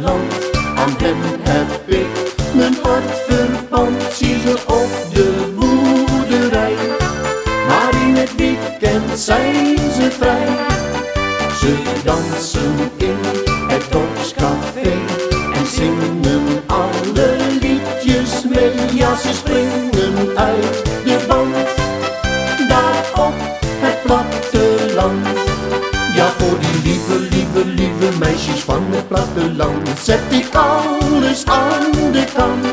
land. Aan hem heb ik mijn hart verpand, zie ze op de boerderij. Maar in het weekend zijn ze vrij. Ze dansen in het dorpscafé en zingen alle liedjes mee. Ja, ze voor die lieve, lieve, lieve meisjes van het platteland zet ik alles aan de kant.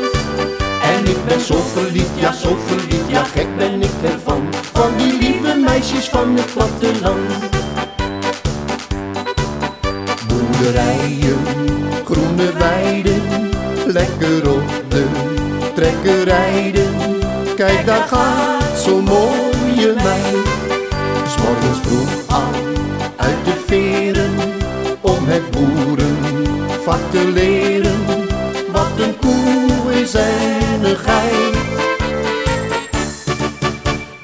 En ik ben zo verliefd, ja zo verliefd, ja gek ben ik ervan. Van die lieve meisjes van het platteland. Boerderijen, groene weiden, lekker op de trekker rijden. Kijk, daar gaat het boerenvak te leren. Wat een koe is en een geit.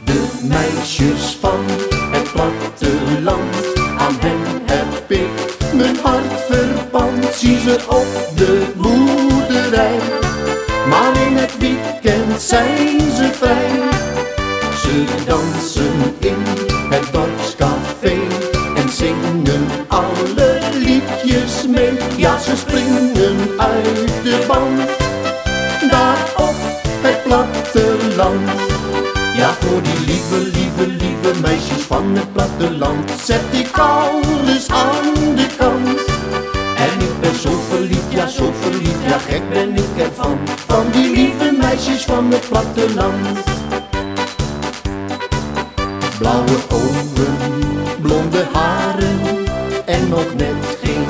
De meisjes van het platteland, aan hen heb ik mijn hart verpand. Zie ze op de boerderij, maar in het weekend zijn ze vrij. Ze dansen in het en zingen alle liedjes mee. Ja, ze springen uit de band, daar op het platteland. Ja, voor die lieve, lieve, lieve meisjes van het platteland zet ik alles aan de kant. En ik ben zo verliefd, ja zo verliefd, ja gek ben ik ervan. Van die lieve meisjes van het platteland. Blauwe ogen, haren en nog net geen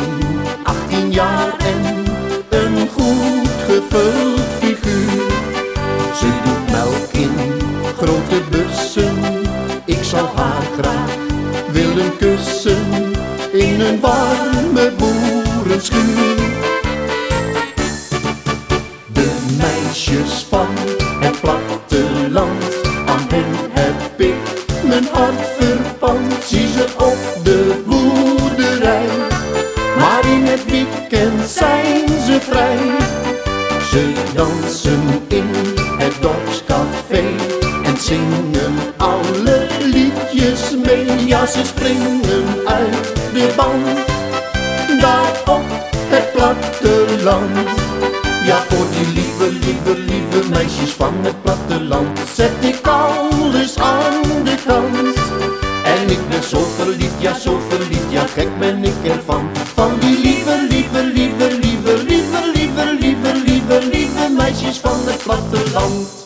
18 jaar en een goed gevuld figuur. Ze doet melk in grote bussen, ik zou haar graag willen kussen in een warme boerenschuur. De meisjes van het platteland, Zie ze op de boerderij, maar in het weekend zijn ze vrij. Ze dansen in het dorpscafé en zingen alle liedjes mee. Ja, ze springen uit de band, daar op het platteland. Ja, voor die lieve, lieve, lieve meisjes van het platteland zet ik alles aan de kant. Ik ben zo verliefd, ja zo verliefd, ja gek ben ik ervan. Van die lieve, lieve, lieve, lieve, lieve, lieve, lieve, lieve, lieve meisjes van het platteland.